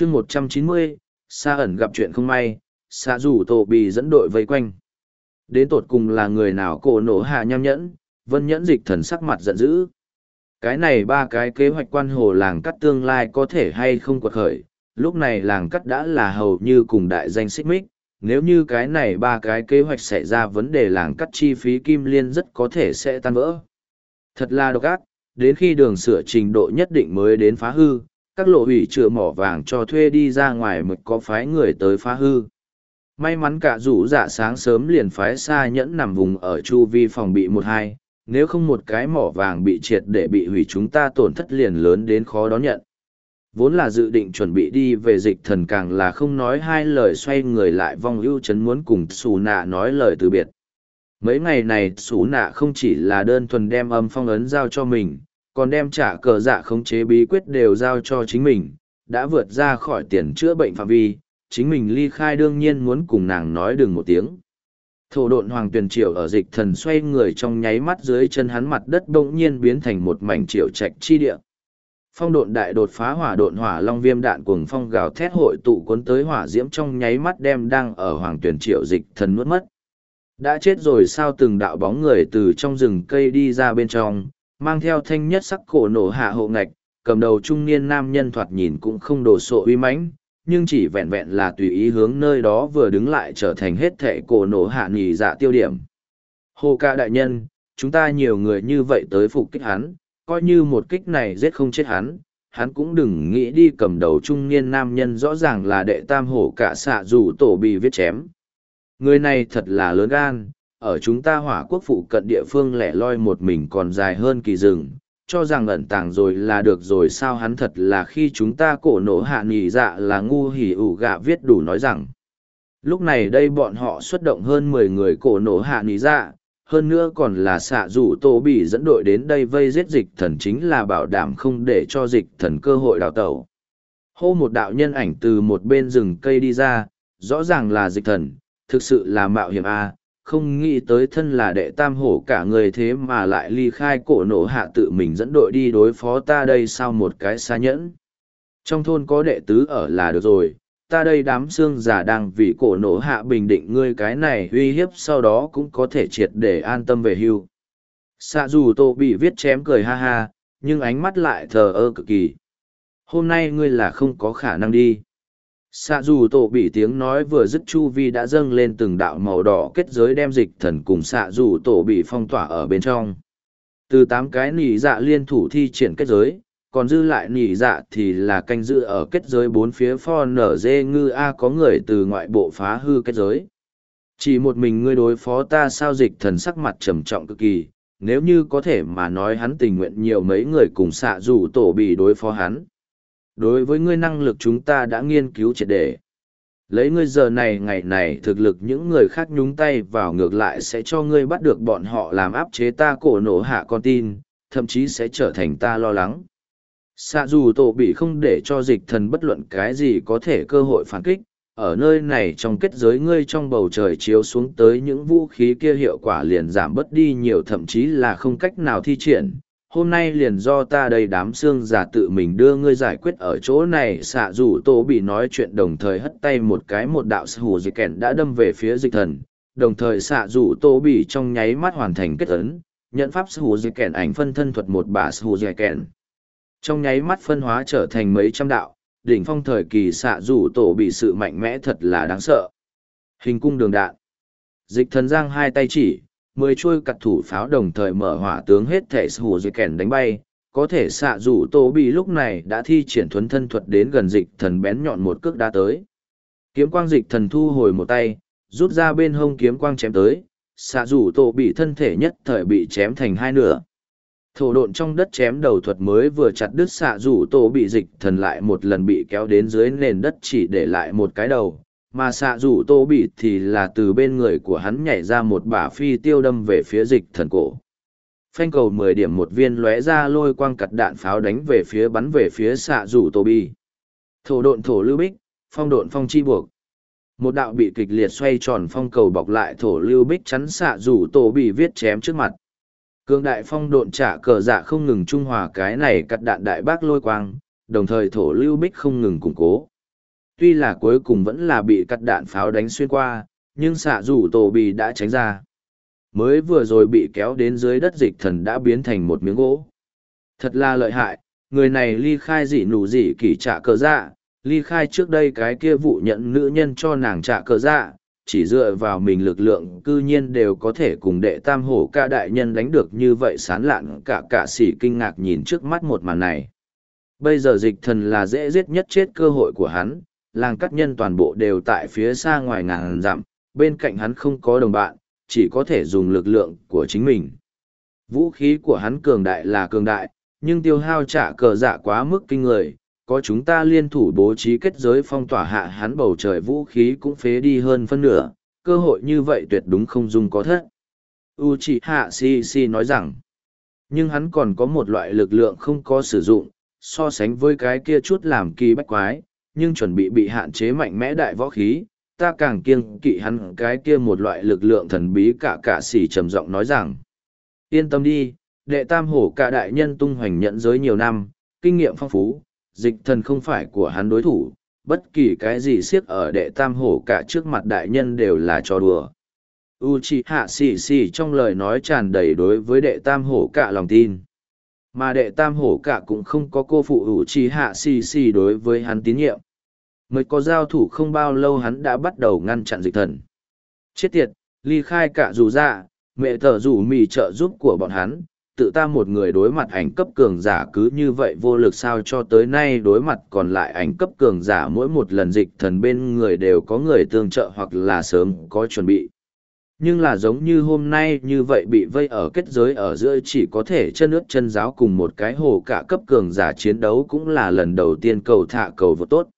chương một trăm chín mươi xa ẩn gặp chuyện không may xa rủ tổ bị dẫn đội vây quanh. Đến tột cùng là người nào cổ nổ hạ nham nhẫn, vân nhẫn dịch thần sắc mặt giận dữ. Cái này ba cái kế hoạch quan hồ làng cắt tương lai có thể hay không quật khởi, lúc này làng cắt đã là hầu như cùng đại danh xích mích. Nếu như cái này ba cái kế hoạch xảy ra vấn đề làng cắt chi phí kim liên rất có thể sẽ tan vỡ. Thật là độc ác, đến khi đường sửa trình độ nhất định mới đến phá hư các lộ hủy chữa mỏ vàng cho thuê đi ra ngoài mực có phái người tới phá hư. May mắn cả rủ dạ sáng sớm liền phái xa nhẫn nằm vùng ở chu vi phòng bị một hai, nếu không một cái mỏ vàng bị triệt để bị hủy chúng ta tổn thất liền lớn đến khó đón nhận. Vốn là dự định chuẩn bị đi về dịch thần càng là không nói hai lời xoay người lại vong ưu chấn muốn cùng xù nạ nói lời từ biệt. Mấy ngày này xù nạ không chỉ là đơn thuần đem âm phong ấn giao cho mình còn đem trả cờ dạ khống chế bí quyết đều giao cho chính mình, đã vượt ra khỏi tiền chữa bệnh phạm vi, chính mình ly khai đương nhiên muốn cùng nàng nói đừng một tiếng. Thổ độn hoàng tuyển triệu ở dịch thần xoay người trong nháy mắt dưới chân hắn mặt đất bỗng nhiên biến thành một mảnh triệu trạch chi địa. Phong độn đại đột phá hỏa độn hỏa long viêm đạn cuồng phong gào thét hội tụ cuốn tới hỏa diễm trong nháy mắt đem đang ở hoàng tuyển triệu dịch thần nuốt mất. Đã chết rồi sao từng đạo bóng người từ trong rừng cây đi ra bên trong mang theo thanh nhất sắc cổ nổ hạ hộ ngạch cầm đầu trung niên nam nhân thoạt nhìn cũng không đồ sộ uy mãnh nhưng chỉ vẹn vẹn là tùy ý hướng nơi đó vừa đứng lại trở thành hết thệ cổ nổ hạ nghỉ dạ tiêu điểm hồ ca đại nhân chúng ta nhiều người như vậy tới phục kích hắn coi như một kích này giết không chết hắn, hắn cũng đừng nghĩ đi cầm đầu trung niên nam nhân rõ ràng là đệ tam hổ cả xạ dù tổ bị viết chém. Người này thật là lớn gan, ở chúng ta hỏa quốc phụ cận địa phương lẻ loi một mình còn dài hơn kỳ rừng, cho rằng ẩn tàng rồi là được rồi sao hắn thật là khi chúng ta cổ nổ hạ nghỉ dạ là ngu hỉ ủ gạ viết đủ nói rằng. Lúc này đây bọn họ xuất động hơn mười người cổ nổ hạ nghỉ dạ, hơn nữa còn là xạ rủ tô bị dẫn đội đến đây vây giết dịch thần chính là bảo đảm không để cho dịch thần cơ hội đào tẩu hô một đạo nhân ảnh từ một bên rừng cây đi ra rõ ràng là dịch thần thực sự là mạo hiểm a không nghĩ tới thân là đệ tam hổ cả người thế mà lại ly khai cổ nổ hạ tự mình dẫn đội đi đối phó ta đây sau một cái xa nhẫn trong thôn có đệ tứ ở là được rồi ta đây đám xương giả đang vì cổ nổ hạ bình định ngươi cái này uy hiếp sau đó cũng có thể triệt để an tâm về hưu. Xạ dù tô bị viết chém cười ha ha, nhưng ánh mắt lại thờ ơ cực kỳ. Hôm nay ngươi là không có khả năng đi. Xạ dù tổ bị tiếng nói vừa dứt chu vi đã dâng lên từng đạo màu đỏ kết giới đem dịch thần cùng xạ dù tổ bị phong tỏa ở bên trong. Từ tám cái nỉ dạ liên thủ thi triển kết giới, còn dư lại nỉ dạ thì là canh dự ở kết giới bốn phía pho nở dê ngư a có người từ ngoại bộ phá hư kết giới chỉ một mình ngươi đối phó ta sao dịch thần sắc mặt trầm trọng cực kỳ nếu như có thể mà nói hắn tình nguyện nhiều mấy người cùng xạ Dù tổ bị đối phó hắn đối với ngươi năng lực chúng ta đã nghiên cứu triệt đề lấy ngươi giờ này ngày này thực lực những người khác nhúng tay vào ngược lại sẽ cho ngươi bắt được bọn họ làm áp chế ta cổ nổ hạ con tin, thậm chí sẽ trở thành ta lo lắng. Xạ dù tổ bị không để cho dịch thần bất luận cái gì có thể cơ hội phản kích, ở nơi này trong kết giới ngươi trong bầu trời chiếu xuống tới những vũ khí kia hiệu quả liền giảm bớt đi nhiều thậm chí là không cách nào thi triển hôm nay liền do ta đầy đám xương giả tự mình đưa ngươi giải quyết ở chỗ này xạ dù tổ bị nói chuyện đồng thời hất tay một cái một đạo sư hù dịch kèn đã đâm về phía dịch thần đồng thời xạ dù tổ bị trong nháy mắt hoàn thành kết ấn nhận pháp sư hù dịch kèn ảnh phân thân thuật một bà sư hù dịch kèn trong nháy mắt phân hóa trở thành mấy trăm đạo, đỉnh phong thời kỳ xạ dù tổ bị sự mạnh mẽ thật là đáng sợ. Hình cung đường đạn. Dịch thần giang hai tay chỉ, mười chuôi cặt thủ pháo đồng thời mở hỏa tướng hết thể hù dây kèn đánh bay, có thể xạ rủ tổ bị lúc này đã thi triển thuấn thân thuật đến gần dịch thần bén nhọn một cước đá tới. Kiếm quang dịch thần thu hồi một tay, rút ra bên hông kiếm quang chém tới, xạ rủ tổ bị thân thể nhất thời bị chém thành hai nửa. Thổ độn trong đất chém đầu thuật mới vừa chặt đứt xạ rủ tổ bị dịch thần lại một lần bị kéo đến dưới nền đất chỉ để lại một cái đầu mà xạ rủ tô bị thì là từ bên người của hắn nhảy ra một bả phi tiêu đâm về phía dịch thần cổ. Phanh cầu mười điểm một viên lóe ra lôi quang cặt đạn pháo đánh về phía bắn về phía xạ rủ tô bi thổ độn thổ lưu bích phong độn phong chi buộc. Một đạo bị kịch liệt xoay tròn phong cầu bọc lại thổ lưu bích chắn xạ rủ tô bị viết chém trước mặt. Cương đại phong độn trả cờ dạ không ngừng trung hòa cái này cắt đạn đại bác lôi quang, đồng thời thổ lưu bích không ngừng củng cố tuy là cuối cùng vẫn là bị cắt đạn pháo đánh xuyên qua, nhưng xạ rủ tổ bị đã tránh ra. Mới vừa rồi bị kéo đến dưới đất dịch thần đã biến thành một miếng gỗ. Thật là lợi hại, người này ly khai dị nụ dị kỳ trả cờ dạ, ly khai trước đây cái kia vụ nhận nữ nhân cho nàng trả cờ dạ, chỉ dựa vào mình lực lượng cư nhiên đều có thể cùng đệ tam hổ ca đại nhân đánh được như vậy sán lạn cả cả sỉ kinh ngạc nhìn trước mắt một màn này. Bây giờ dịch thần là dễ giết nhất chết cơ hội của hắn, làng cắt nhân toàn bộ đều tại phía xa ngoài ngàn dặm, bên cạnh hắn không có đồng bạn, chỉ có thể dùng lực lượng của chính mình. Vũ khí của hắn cường đại là cường đại, nhưng tiêu hao trả cờ dạ quá mức kinh người, có chúng ta liên thủ bố trí kết giới phong tỏa hạ hắn bầu trời vũ khí cũng phế đi hơn phân nửa, cơ hội như vậy tuyệt đúng không dung có thất. Uchiha Shishi nói rằng, nhưng hắn còn có một loại lực lượng không có sử dụng, so sánh với cái kia chút làm kỳ bách quái, nhưng chuẩn bị bị hạn chế mạnh mẽ đại võ khí, ta càng kiêng kỵ hắn cái kia một loại lực lượng thần bí cả cả sỉ trầm giọng nói rằng, yên tâm đi, đệ tam hổ cả đại nhân tung hoành nhận giới nhiều năm, kinh nghiệm phong phú, dịch thần không phải của hắn đối thủ, bất kỳ cái gì siết ở đệ tam hổ cả trước mặt đại nhân đều là trò đùa. Uchiha xì trong lời nói tràn đầy đối với đệ tam hổ cả lòng tin. Mà đệ tam hổ cả cũng không có cô phụ hữu trì hạ xì xì đối với hắn tín nhiệm. Mới có giao thủ không bao lâu hắn đã bắt đầu ngăn chặn dịch thần. Chết tiệt, ly khai cả dù dạ, mẹ thở rủ mì trợ giúp của bọn hắn, tự ta một người đối mặt ảnh cấp cường giả cứ như vậy vô lực sao cho tới nay đối mặt còn lại ảnh cấp cường giả mỗi một lần dịch thần bên người đều có người tương trợ hoặc là sớm có chuẩn bị. Nhưng là giống như hôm nay như vậy bị vây ở kết giới ở giữa chỉ có thể chân ướt chân giáo cùng một cái hồ cả cấp cường giả chiến đấu cũng là lần đầu tiên cầu thả cầu vượt tốt.